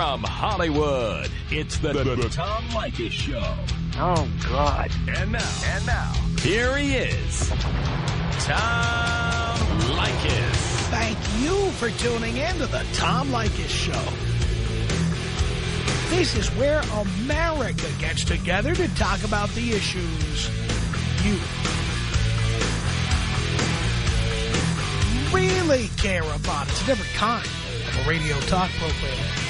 From Hollywood, it's the, the, the Tom Leykis Show. Oh, God. And now, and now, here he is, Tom Leykis. Thank you for tuning in to the Tom Leykis Show. This is where America gets together to talk about the issues you really care about. It's a different kind of a radio talk program.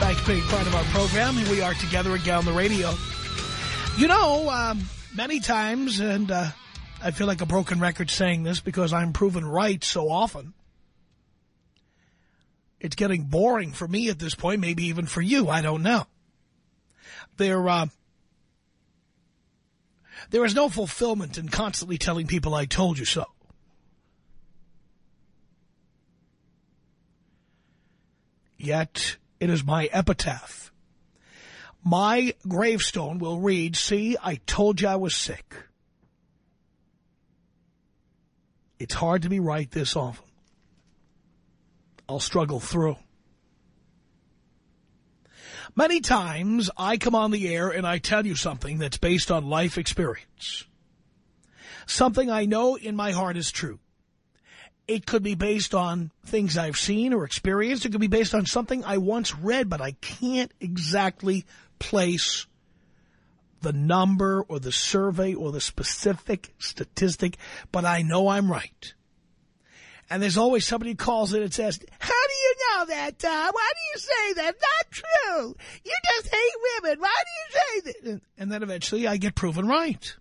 Thanks for being part of our program. Here we are together again on the radio. You know, um, many times, and uh, I feel like a broken record saying this because I'm proven right so often, it's getting boring for me at this point, maybe even for you. I don't know. There, uh, there is no fulfillment in constantly telling people I told you so. Yet, it is my epitaph. My gravestone will read, see, I told you I was sick. It's hard to be right this often. I'll struggle through. Many times I come on the air and I tell you something that's based on life experience. Something I know in my heart is true. It could be based on things I've seen or experienced. It could be based on something I once read, but I can't exactly place the number or the survey or the specific statistic, but I know I'm right. And there's always somebody calls in and says, how do you know that, Tom? Why do you say that? Not true. You just hate women. Why do you say that? And then eventually I get proven right.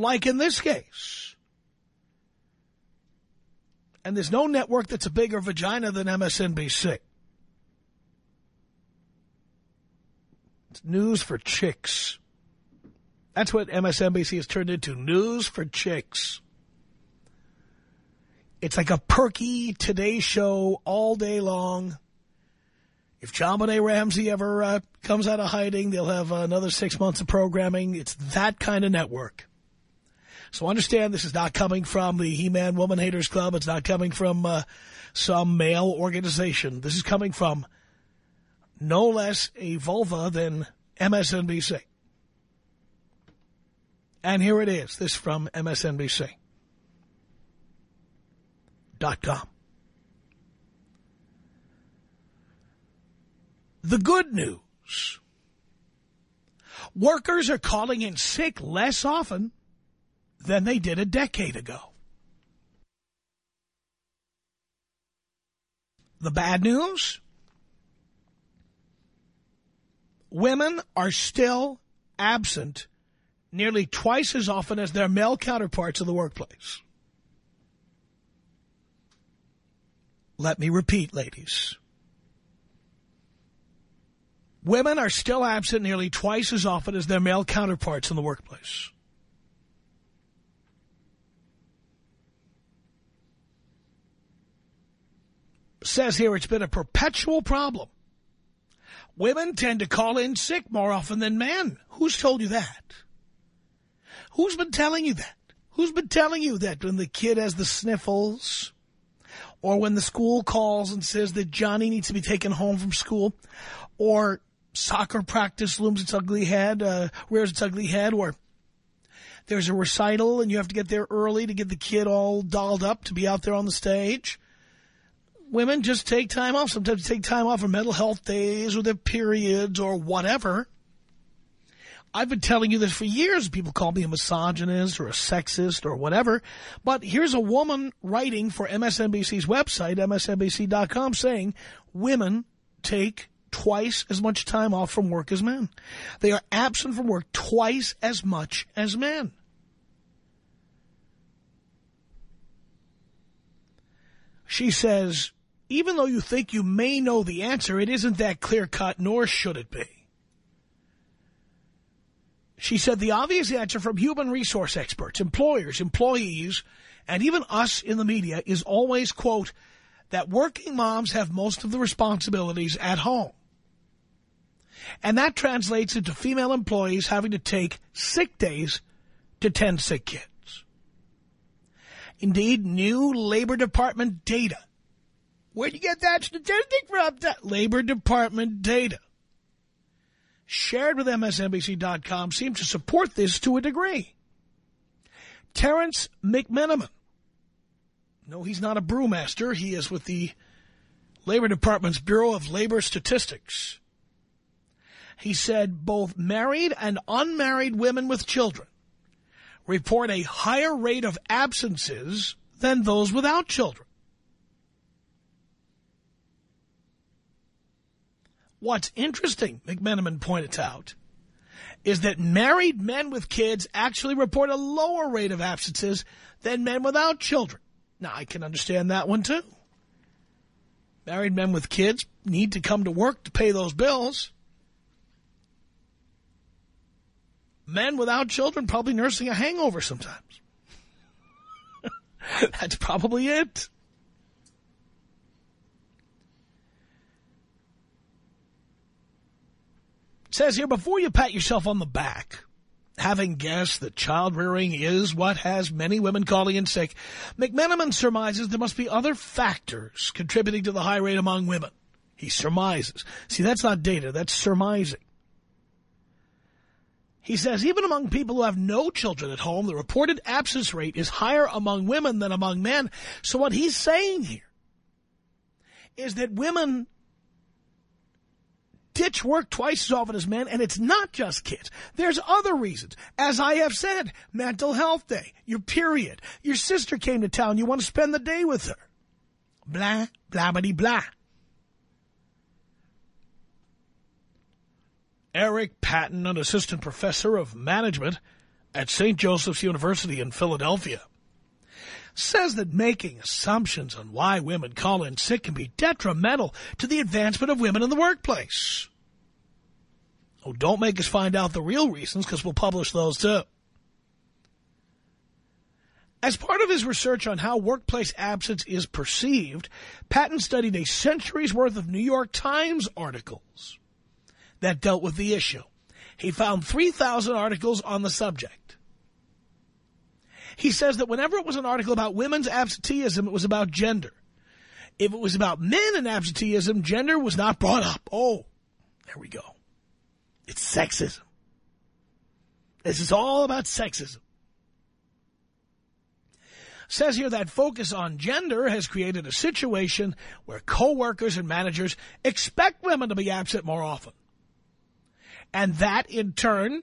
Like in this case. And there's no network that's a bigger vagina than MSNBC. It's news for chicks. That's what MSNBC has turned into, news for chicks. It's like a perky Today Show all day long. If JonBenet Ramsey ever uh, comes out of hiding, they'll have another six months of programming. It's that kind of network. So understand this is not coming from the He-Man Woman Haters Club. It's not coming from uh, some male organization. This is coming from no less a vulva than MSNBC. And here it is. This from MSNBC. Dot com. The good news. Workers are calling in sick less often than they did a decade ago. The bad news? Women are still absent nearly twice as often as their male counterparts in the workplace. Let me repeat, ladies. Women are still absent nearly twice as often as their male counterparts in the workplace. Says here it's been a perpetual problem. Women tend to call in sick more often than men. Who's told you that? Who's been telling you that? Who's been telling you that when the kid has the sniffles or when the school calls and says that Johnny needs to be taken home from school or soccer practice looms its ugly head, uh, rears its ugly head or there's a recital and you have to get there early to get the kid all dolled up to be out there on the stage. Women just take time off. Sometimes take time off for mental health days or their periods or whatever. I've been telling you this for years. People call me a misogynist or a sexist or whatever. But here's a woman writing for MSNBC's website, msnbc.com, saying women take twice as much time off from work as men. They are absent from work twice as much as men. She says even though you think you may know the answer, it isn't that clear-cut, nor should it be. She said the obvious answer from human resource experts, employers, employees, and even us in the media is always, quote, that working moms have most of the responsibilities at home. And that translates into female employees having to take sick days to tend sick kids. Indeed, new Labor Department data. Where'd you get that statistic from? Labor Department data. Shared with MSNBC.com seems to support this to a degree. Terrence McMenamin. No, he's not a brewmaster. He is with the Labor Department's Bureau of Labor Statistics. He said both married and unmarried women with children report a higher rate of absences than those without children. What's interesting, McMenamin pointed out, is that married men with kids actually report a lower rate of absences than men without children. Now, I can understand that one, too. Married men with kids need to come to work to pay those bills. Men without children probably nursing a hangover sometimes. That's probably it. Says here, before you pat yourself on the back, having guessed that child rearing is what has many women calling in sick, McMenamin surmises there must be other factors contributing to the high rate among women. He surmises. See, that's not data, that's surmising. He says even among people who have no children at home, the reported absence rate is higher among women than among men. So what he's saying here is that women ditch work twice as often as men, and it's not just kids. There's other reasons. As I have said, mental health day, your period, your sister came to town, you want to spend the day with her. Blah, blah, blah, blah. Eric Patton, an assistant professor of management at St. Joseph's University in Philadelphia, says that making assumptions on why women call in sick can be detrimental to the advancement of women in the workplace. Oh, don't make us find out the real reasons because we'll publish those too. As part of his research on how workplace absence is perceived, Patton studied a century's worth of New York Times articles that dealt with the issue. He found 3,000 articles on the subject. He says that whenever it was an article about women's absenteeism, it was about gender. If it was about men and absenteeism, gender was not brought up. Oh, there we go. It's sexism. This is all about sexism. Says here that focus on gender has created a situation where co-workers and managers expect women to be absent more often. And that, in turn,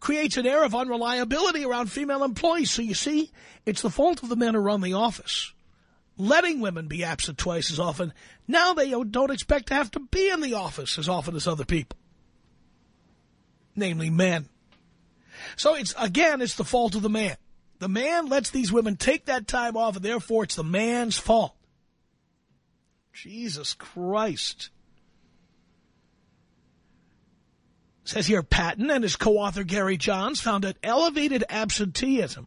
creates an air of unreliability around female employees. So you see, it's the fault of the men who run the office. Letting women be absent twice as often. Now they don't expect to have to be in the office as often as other people. Namely men. So it's, again, it's the fault of the man. The man lets these women take that time off, and therefore it's the man's fault. Jesus Christ. Says here, Patton and his co-author Gary Johns found that elevated absenteeism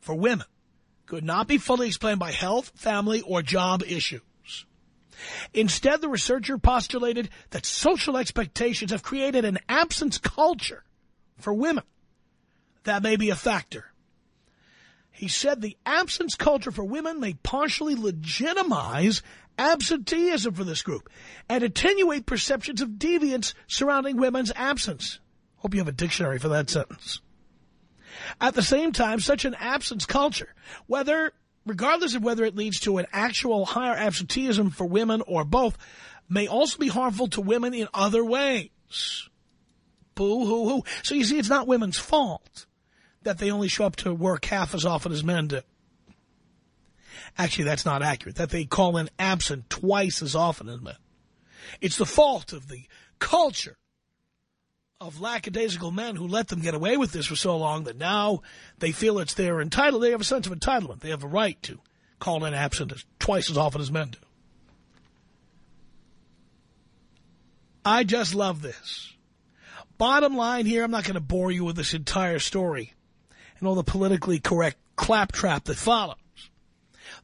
for women could not be fully explained by health, family, or job issues. Instead, the researcher postulated that social expectations have created an absence culture for women. That may be a factor. He said the absence culture for women may partially legitimize absenteeism for this group and attenuate perceptions of deviance surrounding women's absence. Hope you have a dictionary for that sentence. At the same time, such an absence culture, whether regardless of whether it leads to an actual higher absenteeism for women or both, may also be harmful to women in other ways. Boo-hoo-hoo. So you see, it's not women's fault that they only show up to work half as often as men do. Actually, that's not accurate, that they call in absent twice as often as men. It's the fault of the culture of lackadaisical men who let them get away with this for so long that now they feel it's their entitlement. They have a sense of entitlement. They have a right to call in absent twice as often as men do. I just love this. Bottom line here, I'm not going to bore you with this entire story and all the politically correct claptrap that follows.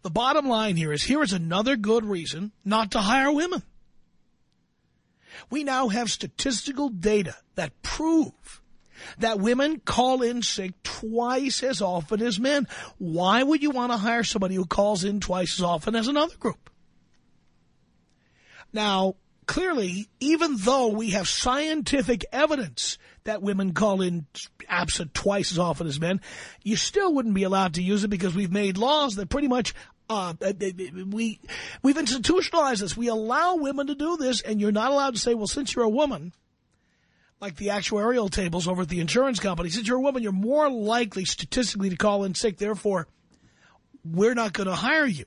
The bottom line here is here is another good reason not to hire women. We now have statistical data that prove that women call in sick twice as often as men. Why would you want to hire somebody who calls in twice as often as another group? Now, clearly, even though we have scientific evidence that women call in absent twice as often as men, you still wouldn't be allowed to use it because we've made laws that pretty much uh, we we've institutionalized this. We allow women to do this, and you're not allowed to say, well, since you're a woman, like the actuarial tables over at the insurance company, since you're a woman, you're more likely statistically to call in sick. Therefore, we're not going to hire you.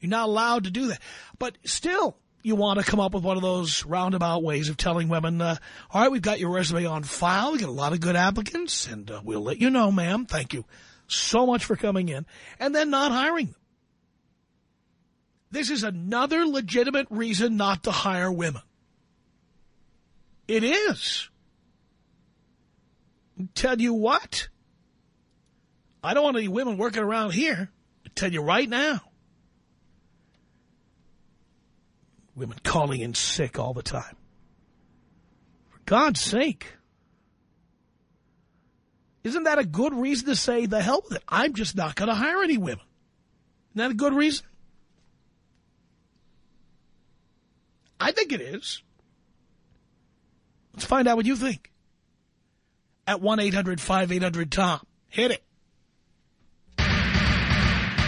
You're not allowed to do that. But still, you want to come up with one of those roundabout ways of telling women, uh, all right, we've got your resume on file. We got a lot of good applicants, and uh, we'll let you know, ma'am. Thank you so much for coming in. And then not hiring them. This is another legitimate reason not to hire women. It is. Tell you what. I don't want any women working around here. Tell you right now. Women calling in sick all the time. For God's sake. Isn't that a good reason to say, the hell with it, I'm just not going to hire any women? Isn't that a good reason? I think it is. Let's find out what you think. At 1-800-5800-TOM. Hit it.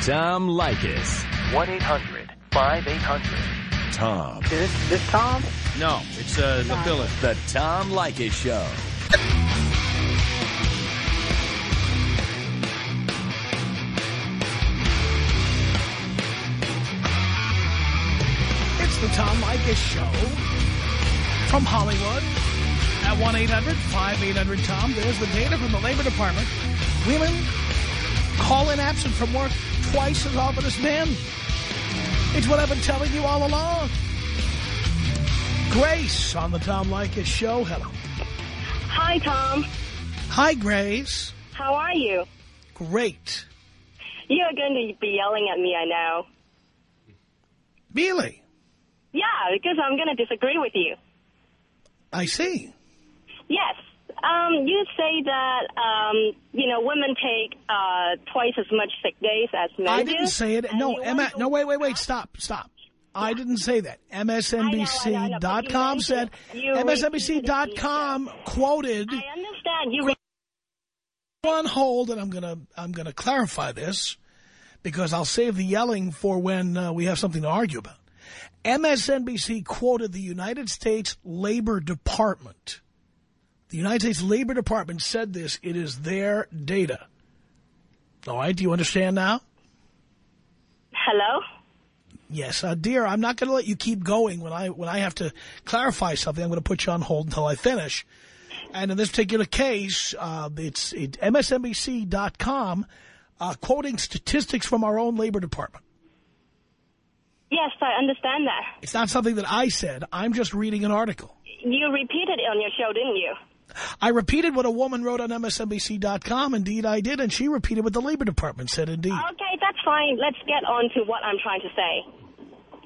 Tom Leykis. 1-800-5800. Tom. Is this, this Tom? No, it's uh, the Philip. The Tom Leykis Show. It's the Tom Leykis Show from Hollywood at 1-800-5800-TOM. There's the data from the Labor Department. Women call in absent from work twice as often as men. It's what I've been telling you all along. Grace on the Tom Leykis Show. Hello. Hi, Tom. Hi, Grace. How are you? Great. You're going to be yelling at me, I know. Really? Yeah, because I'm going to disagree with you. I see. Yes. Um, you say that, um, you know, women take uh, twice as much sick days as men I didn't say it. No, Emma, no, wait, wait, wait. Stop, stop. I didn't say that. MSNBC.com said, MSNBC.com quoted I understand. You on hold, and I'm gonna I'm gonna clarify this because I'll save the yelling for when uh, we have something to argue about. MSNBC quoted the United States Labor Department. The United States Labor Department said this. It is their data. All right, do you understand now? Hello? Yes, uh, dear, I'm not going to let you keep going. When I when I have to clarify something, I'm going to put you on hold until I finish. And in this particular case, uh, it's it, MSNBC.com uh, quoting statistics from our own Labor Department. Yes, I understand that. It's not something that I said. I'm just reading an article. You repeated it on your show, didn't you? I repeated what a woman wrote on MSNBC.com. Indeed, I did. And she repeated what the Labor Department said, indeed. Okay, that's fine. Let's get on to what I'm trying to say.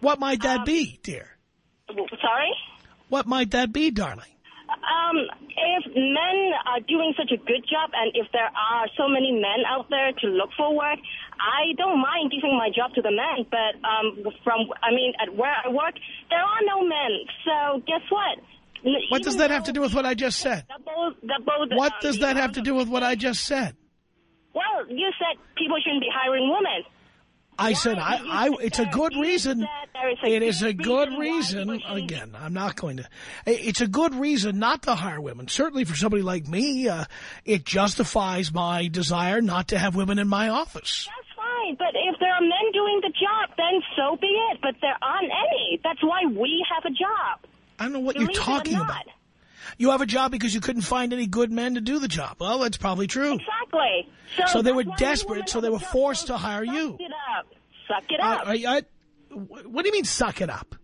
What might that be, dear? Sorry? What might that be, darling? Um, if men are doing such a good job and if there are so many men out there to look for work, I don't mind giving my job to the men. But um, from, I mean, at where I work, there are no men. So guess what? What does that have to do with what I just said? Double, double the, What um, does the that have to do with what I just said? Well, you said people shouldn't be hiring women. I said, I, I, it's a good reason. said there is a It is a good good reason reason. Again, I'm not going to. It's a good reason not to hire women. Certainly for somebody like me, uh, it justifies my desire not to have women in my office. That's fine, but if there are men doing the job, then so be it. But there aren't any. That's why we have a job. I don't know what Believe you're talking about. You have a job because you couldn't find any good men to do the job. Well, that's probably true. Exactly. So, So they were desperate, so they were forced to hire you. Suck it up. Suck it up. I, I, what do you mean suck it up?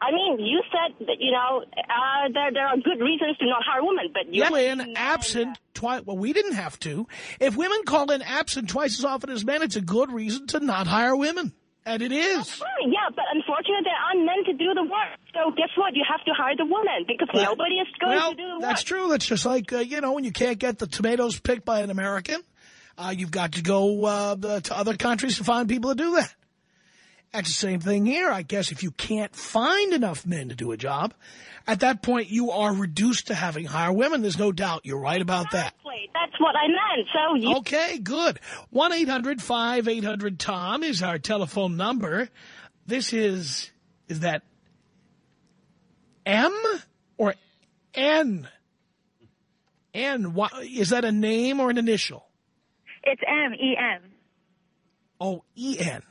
I mean, you said that, you know, uh, there, there are good reasons to not hire women, but you... Call in absent twice. Well, we didn't have to. If women call in absent twice as often as men, it's a good reason to not hire women. And it is. Yeah, but unfortunately, there aren't men to do the work. So guess what? You have to hire the woman because But- nobody is going well, to do the work. that's true. That's just like, uh, you know, when you can't get the tomatoes picked by an American, uh, you've got to go uh, to other countries to find people to do that. That's the same thing here. I guess if you can't find enough men to do a job, at that point you are reduced to having higher women. There's no doubt. You're right about that. That's what I meant. So you... Okay, good. 1-800-5800-TOM is our telephone number. This is, is that M or N? N, why, is that a name or an initial? It's M E M. Oh, E-N.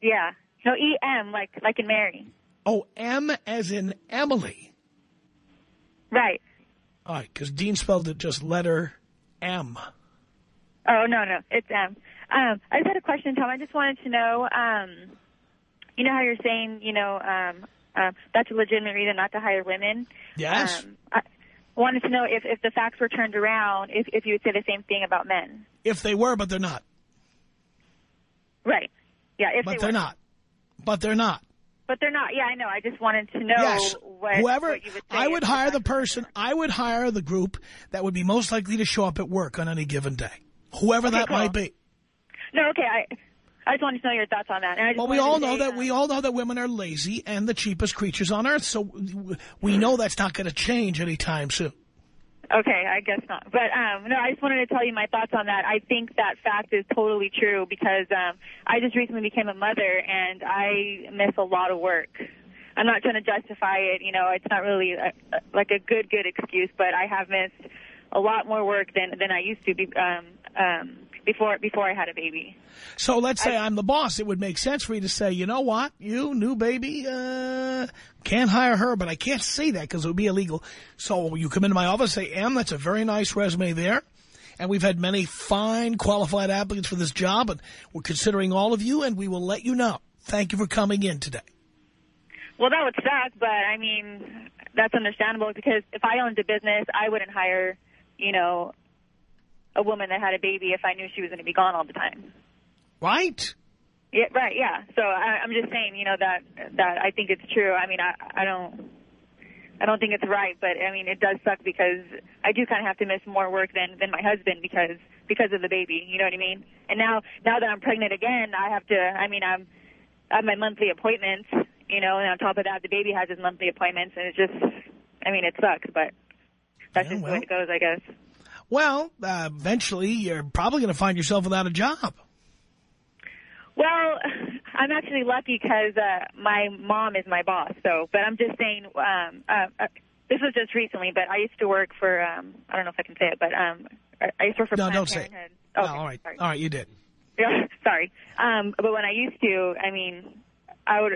Yeah. No E M like like in Mary. Oh, M as in Emily. Right. All right, because Dean spelled it just letter M. Oh no no it's M. Um, I just had a question, Tom. I just wanted to know. Um, you know how you're saying you know um, uh, that's a legitimate reason not to hire women. Yes. Um, I wanted to know if if the facts were turned around, if if you would say the same thing about men. If they were, but they're not. Right. Yeah. If But they they're not. But they're not. But they're not. Yeah, I know. I just wanted to know yes. what Whoever, what you would say I would hire the person, I would hire the group that would be most likely to show up at work on any given day. Whoever that cool. might be. No, okay. I I just wanted to know your thoughts on that. And I just Well, we all know that uh, we all know that women are lazy and the cheapest creatures on earth. So we know that's not going to change anytime soon. Okay, I guess not. But um, no, I just wanted to tell you my thoughts on that. I think that fact is totally true because um, I just recently became a mother and I miss a lot of work. I'm not trying to justify it. You know, it's not really a, a, like a good, good excuse, but I have missed a lot more work than than I used to be um, um, before before I had a baby. So let's say I, am the boss. It would make sense for you to say, you know what, you new baby, uh, can't hire her, but I can't say that because it would be illegal. So you come into my office, say, Em, that's a very nice resume there. And we've had many fine qualified applicants for this job, and we're considering all of you, and we will let you know. Thank you for coming in today. Well, that would suck, but I mean, that's understandable because if I owned a business, I wouldn't hire, you know, a woman that had a baby if I knew she was going to be gone all the time. Right? Yeah, right. Yeah. So I, I'm just saying, you know, that that I think it's true. I mean, I I don't I don't think it's right, but I mean, it does suck because I do kind of have to miss more work than than my husband because because of the baby. You know what I mean? And now now that I'm pregnant again, I have to. I mean, I'm I have my monthly appointments. You know, and on top of that, the baby has his monthly appointments, and it just, I mean, it sucks, but that's Yeah, just the way it goes, I guess. Well, uh, eventually you're probably going to find yourself without a job. Well, I'm actually lucky because uh, my mom is my boss. So, but I'm just saying, um, uh, uh, this was just recently. But I used to work for, um, I don't know if I can say it, but um, I used to work for No, Planned don't say it. Parenthood. No, Okay, all right. sorry. All right, you did. Yeah, sorry. Um, but when I used to, I mean, I would.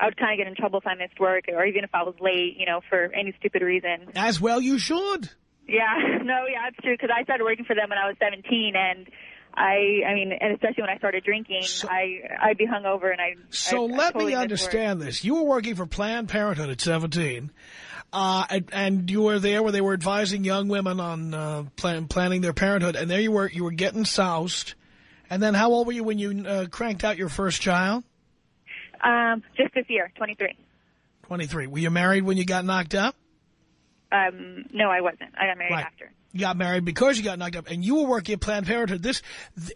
I would kind of get in trouble if I missed work, or even if I was late, you know, for any stupid reason. As well you should. Yeah, no, yeah, it's true. Because I started working for them when I was 17, and I, I mean, and especially when I started drinking, So- I, I'd be hungover, and I. So I, I let totally me understand this. You were working for Planned Parenthood at 17, uh, and, and you were there where they were advising young women on uh, plan, planning their parenthood, and there you were, you were getting soused. And then how old were you when you uh, cranked out your first child? Um, just this year, 23. 23. Were you married when you got knocked up? Um, no, I wasn't. I got married Right. after. You got married because you got knocked up, and you were working at Planned Parenthood. This, th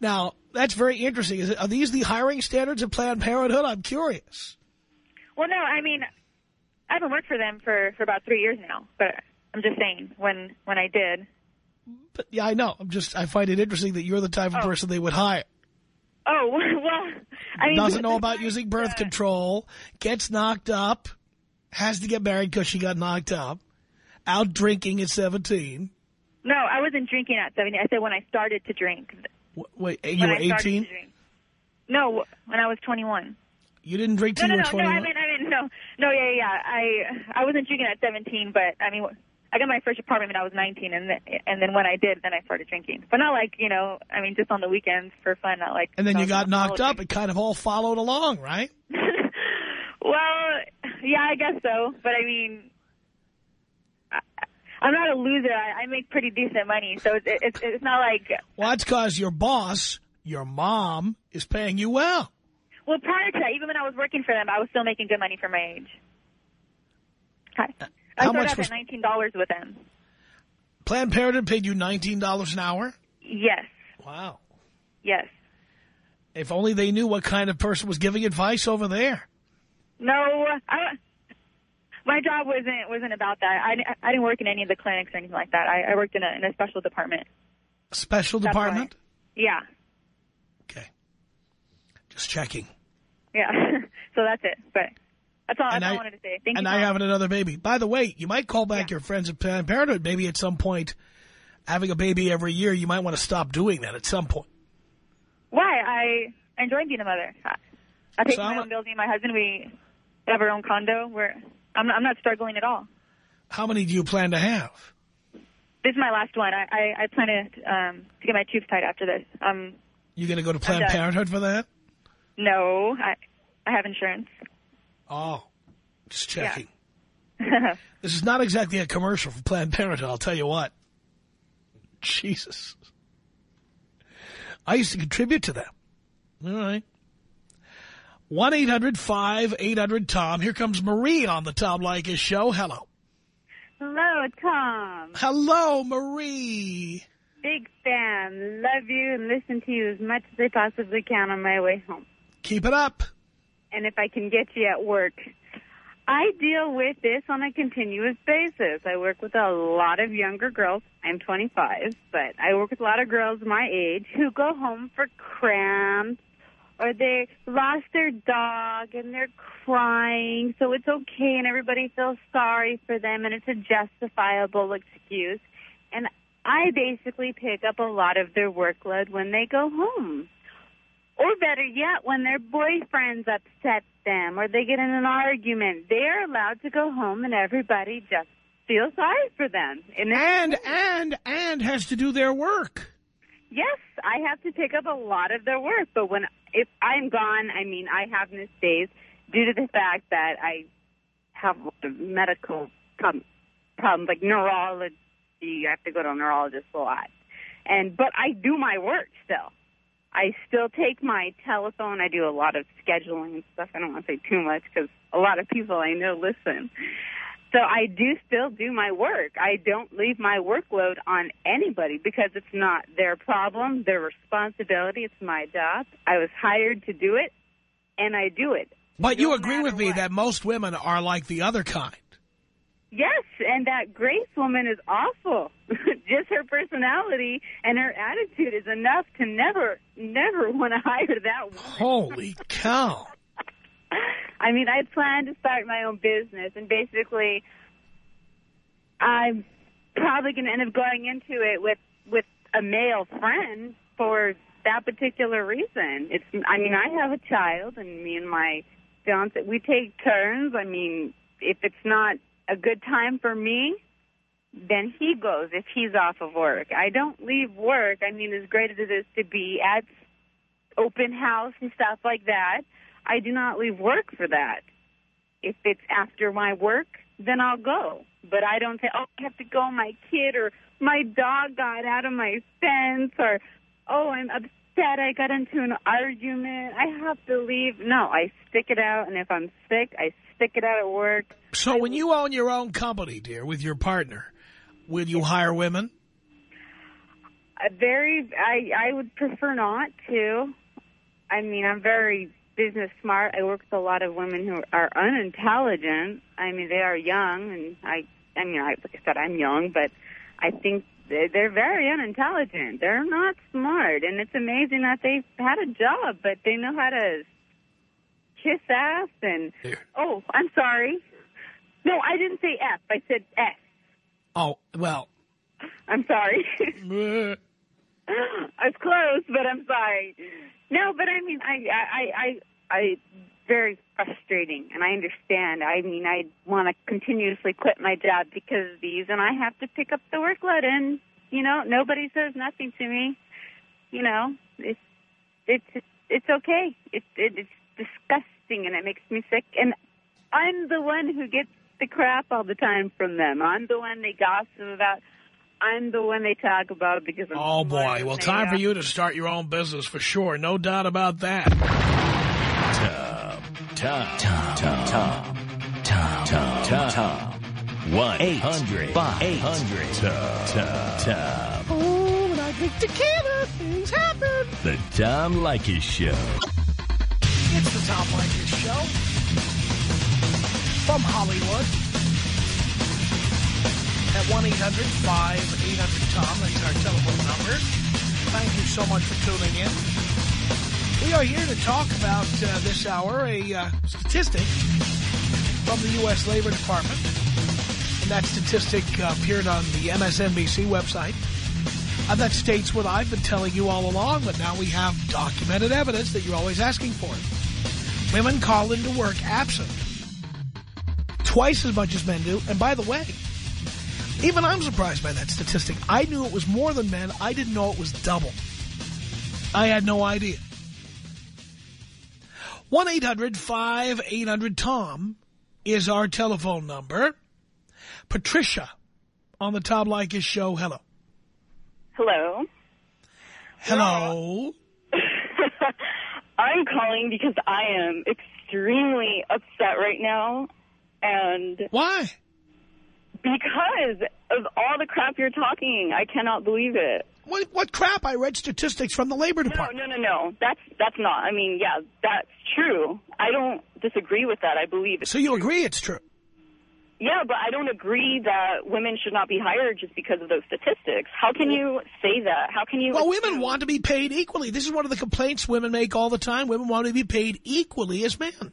now that's very interesting. Is it, are these the hiring standards of Planned Parenthood? I'm curious. Well, no, I mean, I haven't worked for them for for about three years now, but I'm just saying when when I did. But yeah, I know. I'm just I find it interesting that you're the type of Oh. person they would hire. Oh well, I mean, Doesn't know about using birth that- control, gets knocked up, has to get married because she got knocked up, out drinking at 17. No, I wasn't drinking at 17. I said when I started to drink. Wait, you when were 18? No, when I was 21. You didn't drink No, till no, you no, were no. 21? I mean, I mean, no, no, yeah, yeah. yeah. I I wasn't drinking at 17, but I mean, I got my first apartment when I was 19, and th- and then when I did, then I started drinking. But not like you know, I mean, just on the weekends for fun, not like. and then you got knocked up. It kind of all followed along, right? well, yeah, I guess so. But I mean, I'm not a loser. I, I make pretty decent money, so it's it's, it's not like. Well, that's because your boss, your mom, is paying you well. Well, prior to that, even when I was working for them, I was still making good money for my age. I, uh, I How started much was- at nineteen dollars with them. Planned Parenthood paid you $19 an hour? Yes, Wow. yes. If only they knew what kind of person was giving advice over there. No, I, my job wasn't wasn't about that. I, I didn't work in any of the clinics or anything like that. I, I worked in a, in a special department. Special That's department? Yeah, Okay. Just checking. yeah. so that's it. But that's all, that's And all I, I- wanted to say. Thank and you. And I having another baby. By the way, you might call back Yeah. your friends at Planned Parenthood. Maybe at some point, having a baby every year, you might want to stop doing that at some point. Why? I enjoy being a mother. I, I pay So my own bills. Me and my husband, we have our own condo. We're I'm not, I'm not struggling at all. How many do you plan to have? This is my last one. I I, I plan to um to get my tubes tied after this. Um, You going to go to Planned. Parenthood for that? no, I I have insurance. Oh, just checking. Yeah. This is not exactly a commercial for Planned Parenthood, I'll tell you what. Jesus. I used to contribute to them. All right. 1-800-5800-TOM. Here comes Marie on the Tom Leykis show. Hello. Hello, Tom. Hello, Marie. Big fan. Love you and listen to you as much as I possibly can on my way home. Keep it up. And if I can get you at work. I deal with this on a continuous basis. I work with a lot of younger girls. I'm 25, but I work with a lot of girls my age who go home for cramps or they lost their dog and they're crying, so it's okay and everybody feels sorry for them and it's a justifiable excuse. And I basically pick up a lot of their workload when they go home. Or better yet, when their boyfriends upset them or they get in an argument, they're allowed to go home and everybody just feels sorry for them. And, And, and, and has to do their work. yes, I have to pick up a lot of their work, but when if I'm gone, I mean, I have missed days due to the fact that I have a medical prob- problems, like neurology. I have to go to a neurologist a lot, and but I do my work still. I still take my telephone. I do a lot of scheduling and stuff. I don't want to say too much because a lot of people I know listen. So I do still do my work. I don't leave my workload on anybody because it's not their problem, their responsibility. It's my job. I was hired to do it, and I do it. But you agree with me what. that most women are like the other kind. Yes, and that Grace woman is awful. Just her personality and her attitude is enough to never, never want to hire that woman. Holy cow. I mean, I plan to start my own business, and basically, I'm probably going to end up going into it with with a male friend for that particular reason. It's, I mean, I have a child, and me and my fiance, we take turns. I mean, if it's not a good time for me, then he goes if he's off of work. I don't leave work. I mean, as great as it is to be at open house and stuff like that, I do not leave work for that. If it's after my work, then I'll go. But I don't say, oh, I have to go. My kid or my dog got out of my fence or, oh, I'm upset. I got into an argument. I have to leave. No, I stick it out. And if I'm sick, I stick it out at work. So when you own your own company, dear, with your partner, will you hire women? Uh, very, I, I would prefer not to. I mean, I'm very business smart. I work with a lot of women who are unintelligent. I mean, they are young, and I, I mean, I, like I said, I'm young, but I think they're, they're very unintelligent. They're not smart, and it's amazing that they've had a job, but they know how to kiss ass and. Here. Oh, I'm sorry. No, I didn't say F. I said S. Oh, well, I'm sorry. I was close, but I'm sorry. No, but I mean, I I I, I, I, very frustrating, and I understand. I mean, I want to continuously quit my job because of these, and I have to pick up the workload, and you know, nobody says nothing to me. You know, it's, it's, it's okay. It, it, it's disgusting, and it makes me sick. And I'm the one who gets the crap all the time from them. I'm the one they gossip about. I'm the one they talk about because I'm Oh, boy. Well, time for you to start your own business for sure. No doubt about that. Tom, Tom, Tom, Tom, Tom, Tom, Tom, Tom. 1-800-5800-TOM. Tom. Oh, when I drink tequila, things happen. The Tom Leykis Show. It's the Tom Leykis Show. From Hollywood. At 1-800-5800-TOM. That's our telephone number. Thank you so much for tuning in. We are here to talk about uh, this hour a uh, statistic from the U.S. Labor Department. And that statistic uh, appeared on the MSNBC website. And that states what I've been telling you all along, but now we have documented evidence that you're always asking for. Women call into work absent twice as much as men do. And by the way, even I'm surprised by that statistic. I knew it was more than men. I didn't know it was double. I had no idea. 1-800-5800-TOM is our telephone number. Patricia on the Tom Leykis show. Hello. Hello. Hello. I'm calling because I am extremely upset right now. And Why? because of all the crap you're talking, I cannot believe it. What, what crap? I read statistics from the Labor Department. no, no, no. no. That's that's not. I mean, yeah, that's true. I don't disagree with that. I believe it's So you agree it's true? Yeah, but I don't agree that women should not be hired just because of those statistics. How can you say that? How can you Well, women want to be paid equally. This is one of the complaints women make all the time. Women want to be paid equally as men.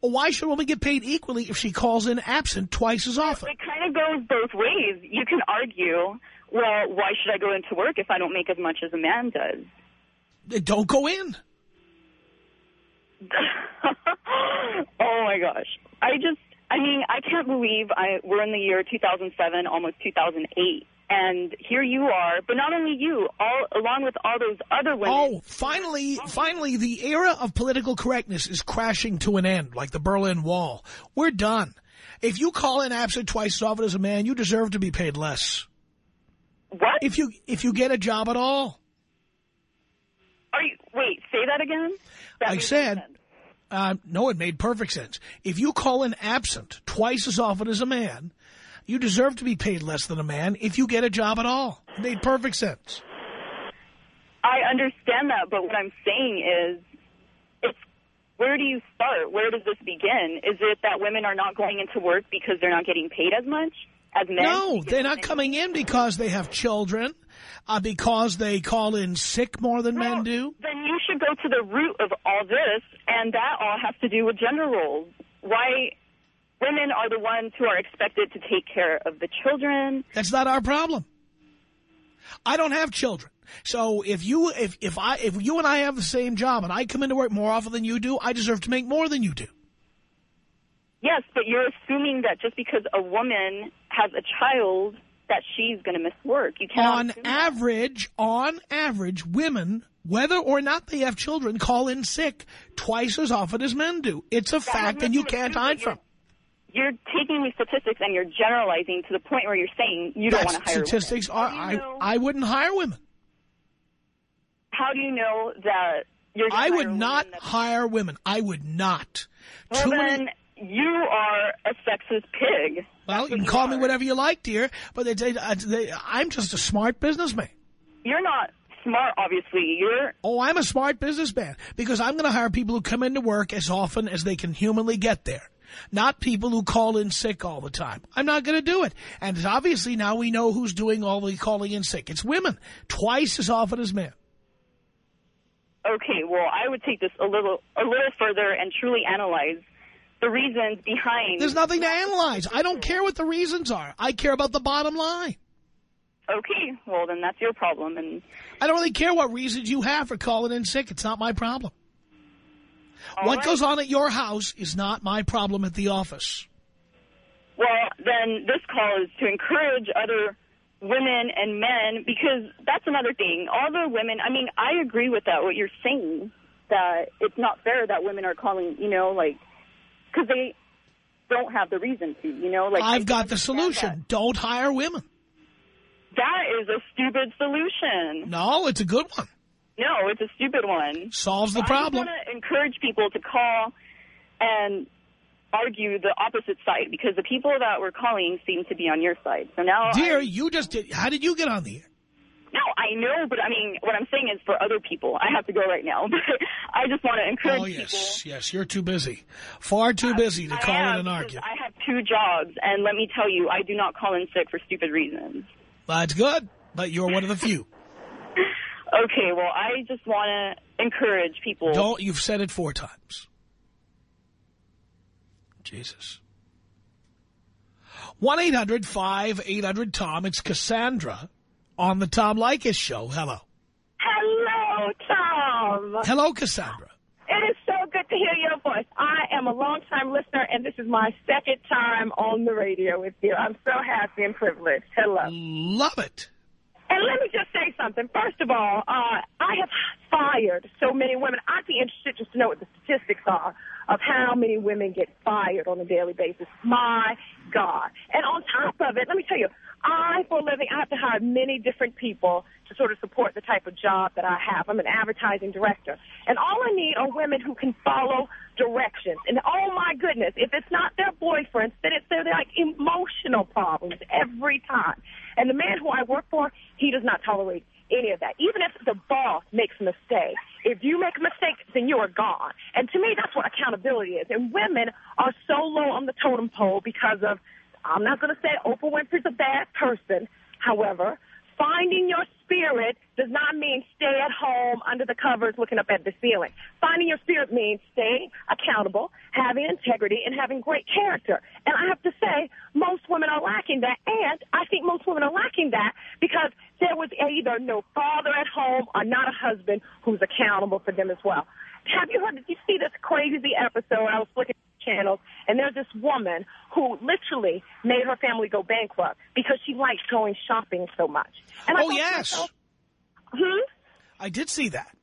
Why should a woman get paid equally if she calls in absent twice as often? It kind of goes both ways. You can argue, well, why should I go into work if I don't make as much as a man does? They Don't go in. oh my gosh. I just, I mean, I can't believe I we're in the year 2007, almost 2008. And here you are, but not only you, all along with all those other women. Oh, finally, finally, the era of political correctness is crashing to an end, like the Berlin Wall. We're done. If you call in absent twice as often as a man, you deserve to be paid less. What? If you if you get a job at all. Are you, wait, say that again? That I said, uh, no, it made perfect sense. If you call in absent twice as often as a man, you deserve to be paid less than a man if you get a job at all. It made perfect sense. I understand that, but what I'm saying is, it's where do you start? Where does this begin? Is it that women are not going into work because they're not getting paid as much as men? No, they're not coming in because they have children, uh, because they call in sick more than No, men do. Then you should go to the root of all this, and that all has to do with gender roles. Why women are the ones who are expected to take care of the children. That's not our problem. I don't have children. So if you if if I if you and I have the same job and I come into work more often than you do, I deserve to make more than you do. Yes, but you're assuming that just because a woman has a child that she's going to miss work. You cannot on assume that. average, on average, women, whether or not they have children, call in sick twice as often as men do. It's a That fact and you can't hide from. You're taking these statistics and you're generalizing to the point where you're saying you don't want to hire statistics women. are How do I you know- I wouldn't hire women. How do you know that I would not hire women. I would not. Well, Too then many you are a sexist pig. Well, you can call me whatever you like, dear, but they, they, uh, they, I'm just a smart businessman. You're not smart, obviously. You're Oh, I'm a smart businessman because I'm going to hire people who come into work as often as they can humanly get there. Not people who call in sick all the time. I'm not going to do it. And obviously now we know who's doing all the calling in sick. It's women, twice as often as men. okay. Well, I would take this a little, a little further and truly analyze the reasons behind. There's nothing to analyze. I don't care what the reasons are. I care about the bottom line. Okay, well then that's your problem, and I don't really care what reasons you have for calling in sick. It's not my problem. all what right. goes on at your house is not my problem at the office. Well, then this call is to encourage other women and men because that's another thing. All the women, I mean, I agree with that, what you're saying, that it's not fair that women are calling, you know, like because they don't have the reason to, you know? Like I I've got the solution. That. Don't hire women. that is a stupid solution. No, it's a good one. No, it's a stupid one. Solves the I problem. just want to encourage people to call and argue the opposite side because the people that were calling seem to be on your side. So now, Dear, I, you just did. How did you get on the air? No, I know, but I mean, what I'm saying is for other people. I have to go right now, but I just want to encourage people. Oh, yes. people. Yes, you're too busy. Far too uh, busy to I call in and because argue. I have two jobs, and let me tell you, I do not call in sick for stupid reasons. That's good, but you're one of the few. Okay, well, I just want to encourage people. Don't. You've said it four times. Jesus. 1-800-5800-TOM. It's Cassandra on the Tom Leykis Show. Hello. Hello, Tom. Hello, Cassandra. It is so good to hear your voice. I am a long-time listener, and this is my second time on the radio with you. I'm so happy and privileged. Hello. Love it. And let me just say something. First of all, uh, I have fired so many women. I'd be interested just to know what the statistics are of how many women get fired on a daily basis. My God. And on top of it, let me tell you, I, for a living, I have to hire many different people to sort of support the type of job that I have. I'm an advertising director. And all I need are women who can follow directions. And oh my goodness, if it's not their boyfriends, then it's their like emotional problems every time. And the man who I work for, he does not tolerate any of that. Even if the boss makes a mistake, if you make a mistake, then you are gone. And to me, that's what accountability is. And women are so low on the totem pole because of, I'm not going to say Oprah Winfrey's a bad person. However, finding your spirit does not mean stay at home under the covers looking up at the ceiling. Finding your spirit means staying accountable, having integrity, and having great character. And I have to say, most women are lacking that. And I think most women are lacking that because there was either no father at home or not a husband who's accountable for them as well. Have you heard, did you see this crazy episode? I was looking at channels, and there's this woman who literally made her family go bankrupt because she likes going shopping so much. And I Oh, yes. myself, Hmm? I did see that.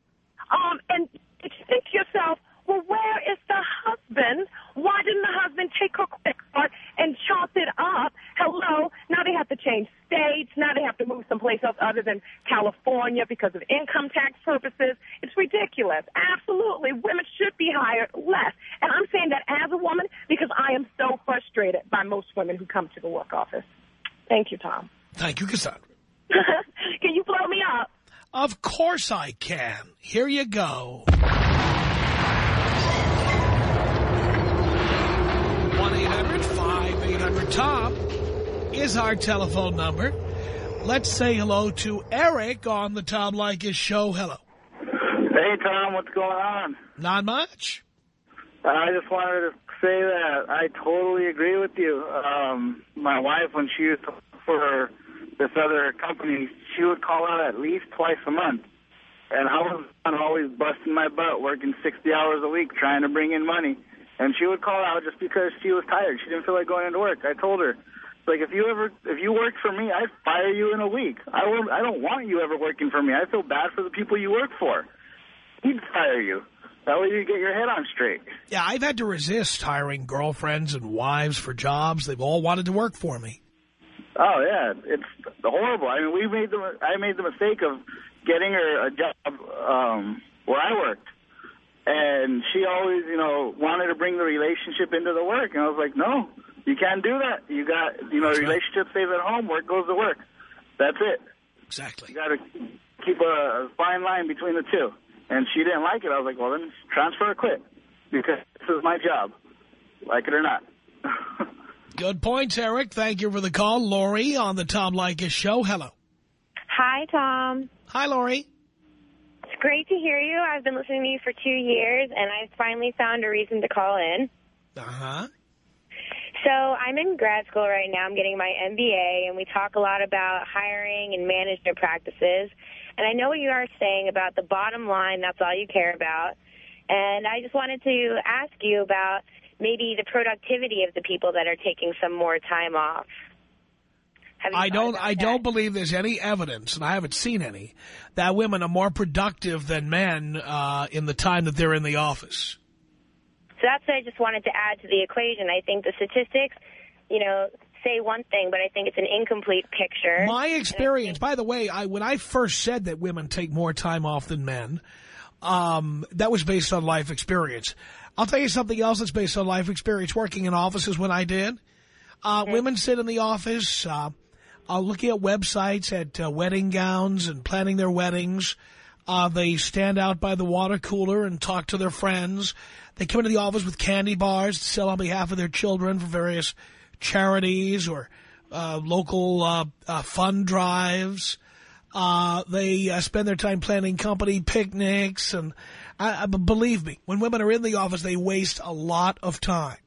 Um, and you think to yourself, well, where is the husband? Why didn't the husband take her credit card and chop it up? Hello. Now they have to change states. Now they have to move someplace else other than California because of income tax purposes. It's ridiculous. Absolutely. Women should be hired less. And I'm saying that as a woman because I am so frustrated by most women who come to the work office. Thank you, Tom. Thank you, Cassandra. Can you blow me up? Of course I can. Here you go. 1-800-5800-TOM is our telephone number. Let's say hello to Eric on the Tom Leykis show. Hello. Hey, Tom, what's going on? Not much. I just wanted to say that I totally agree with you. Um, my wife, when she used to work for this other company, she would call out at least twice a month. And I was always busting my butt, working 60 hours a week, trying to bring in money. And she would call out just because she was tired. She didn't feel like going into work. I told her, like, if you ever, if you worked for me, I'd fire you in a week. I will, I don't want you ever working for me. I feel bad for the people you work for. He'd fire you. That way you get your head on straight. Yeah, I've had to resist hiring girlfriends and wives for jobs. They've all wanted to work for me. Oh yeah, it's horrible. I mean, we made the I made the mistake of getting her a job um, where I worked, and she always, you know, wanted to bring the relationship into the work, and I was like, no, you can't do that. You got, you know, relationship stays at home, work goes to work. That's it. Exactly. You got to keep a fine line between the two. And she didn't like it. I was like, well, then transfer or quit, because this is my job, like it or not. Good points, Eric. Thank you for the call. Lori on the Tom Leykis show. Hello. Hi, Tom. Hi, Lori. It's great to hear you. I've been listening to you for two years, and I finally found a reason to call in. Uh-huh. So I'm in grad school right now. I'm getting my MBA, and we talk a lot about hiring and management practices. And I know what you are saying about the bottom line, that's all you care about. And I just wanted to ask you about maybe the productivity of the people that are taking some more time off. I don't I that? don't believe there's any evidence, and I haven't seen any, that women are more productive than men uh, in the time that they're in the office. So that's what I just wanted to add to the equation. I think the statistics, you know, say one thing, but I think it's an incomplete picture. My experience, by the way, I when I first said that women take more time off than men, um, that was based on life experience. I'll tell you something else that's based on life experience. Working in offices when I did, uh, Mm-hmm. women sit in the office, uh, uh, looking at websites at uh, wedding gowns and planning their weddings. Uh, they stand out by the water cooler and talk to their friends. They come into the office with candy bars to sell on behalf of their children for various charities or uh, local uh, uh, fund drives. Uh, they uh, spend their time planning company picnics. And I, I, believe me, when women are in the office, they waste a lot of time.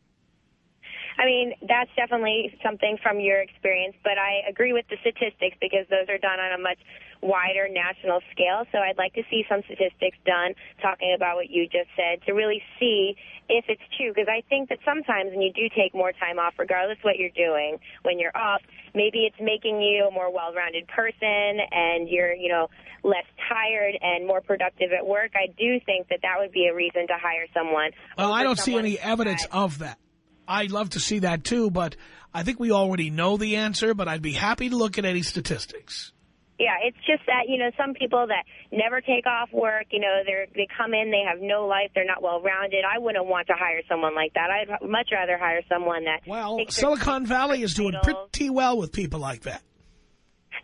I mean, that's definitely something from your experience, but I agree with the statistics because those are done on a much wider national scale. So I'd like to see some statistics done talking about what you just said to really see if it's true. Because I think that sometimes when you do take more time off, regardless of what you're doing, when you're off, maybe it's making you a more well-rounded person and you're, you know, less tired and more productive at work. I do think that that would be a reason to hire someone. Well, I don't see any evidence of that. I'd love to see that, too, but I think we already know the answer, but I'd be happy to look at any statistics. Yeah, it's just that, you know, some people that never take off work, you know, they're, they come in, they have no life, they're not well-rounded. I wouldn't want to hire someone like that. I'd much rather hire someone that... Well, Silicon Valley is doing pretty well with people like that.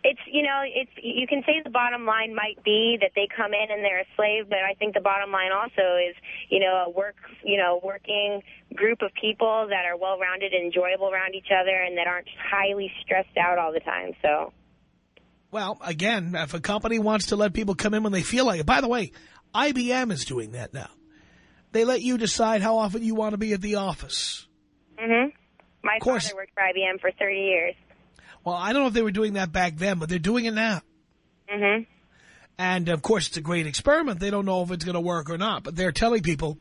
It's, you know, it's you can say the bottom line might be that they come in and they're a slave, but I think the bottom line also is, you know, a work, you know, working group of people that are well-rounded and enjoyable around each other and that aren't highly stressed out all the time. So, Well, again, if a company wants to let people come in when they feel like it. By the way, IBM is doing that now. They let you decide how often you want to be at the office. Mm hmm my course. father worked for IBM for 30 years. Well, I don't know if they were doing that back then, but they're doing it now. Mm-hmm. And, of course, it's a great experiment. They don't know if it's going to work or not, but they're telling people,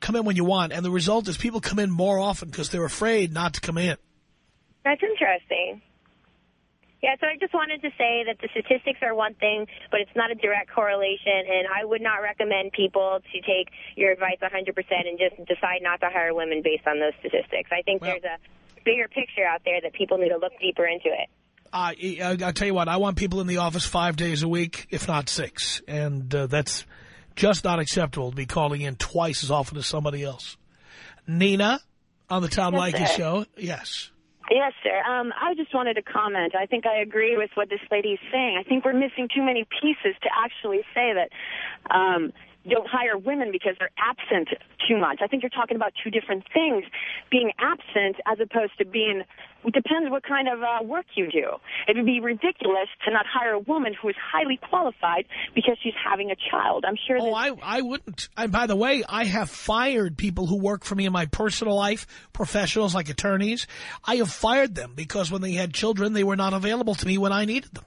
come in when you want. And the result is people come in more often because they're afraid not to come in. That's interesting. Yeah, so I just wanted to say that the statistics are one thing, but it's not a direct correlation, and I would not recommend people to take your advice 100% and just decide not to hire women based on those statistics. I think there's a bigger picture out there that people need to look deeper into it. Uh, I- I'll tell you what, I want people in the office five days a week, if not six. And uh, that's just not acceptable to be calling in twice as often as somebody else. Nina, on the Tom Yes, Leykis show. Yes. Yes, sir. Um, I just wanted to comment. I think I agree with what this lady is saying. I think we're missing too many pieces to actually say that um, don't hire women because they're absent too much. I think you're talking about two different things. Being absent as opposed to being, it depends what kind of uh, work you do. It would be ridiculous to not hire a woman who is highly qualified because she's having a child. I'm sure Oh, I, I wouldn't. And by the way, I have fired people who work for me in my personal life, professionals like attorneys. I have fired them because when they had children, they were not available to me when I needed them.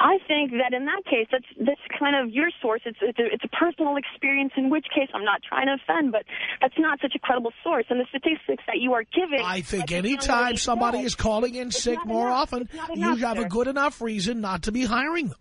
I think that in that case, that's that's kind of your source. It's it's a, it's a personal experience. In which case, I'm not trying to offend, but that's not such a credible source. And the statistics that you are giving, I think young anytime somebody is calling in sick more enough. often, you have a good enough reason not to be hiring them.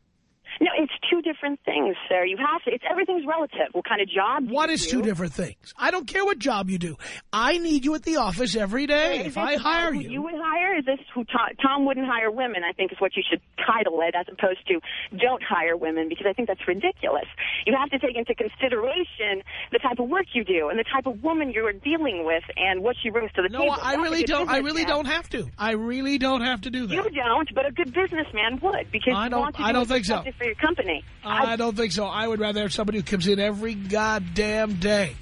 No, it's two different things, sir. You have to. It's everything's relative. What kind of job? What you is do. two different things? I don't care what job you do. I need you at the office every day. Is If I hire you, you would hire? Is this who Tom, Tom wouldn't hire women? I think is what you should title it, as opposed to don't hire women, because I think that's ridiculous. You have to take into consideration the type of work you do and the type of woman you're dealing with and what she brings to the no, table. I That's really don't. I really don't have to. I really don't have to do that. You don't, but a good businessman would because I don't- want to I do don't think so. Effective for your company. I don't think so. I would rather have somebody who comes in every goddamn day.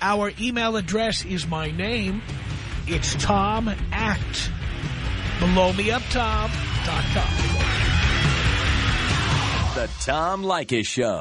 Our email address is my name. It's Tom at blowmeuptom.com. The Tom Leykis Show.